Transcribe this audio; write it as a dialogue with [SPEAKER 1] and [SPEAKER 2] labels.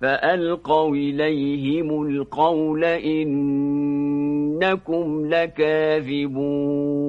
[SPEAKER 1] فألقوا إليهم القول إنكم لكاذبون.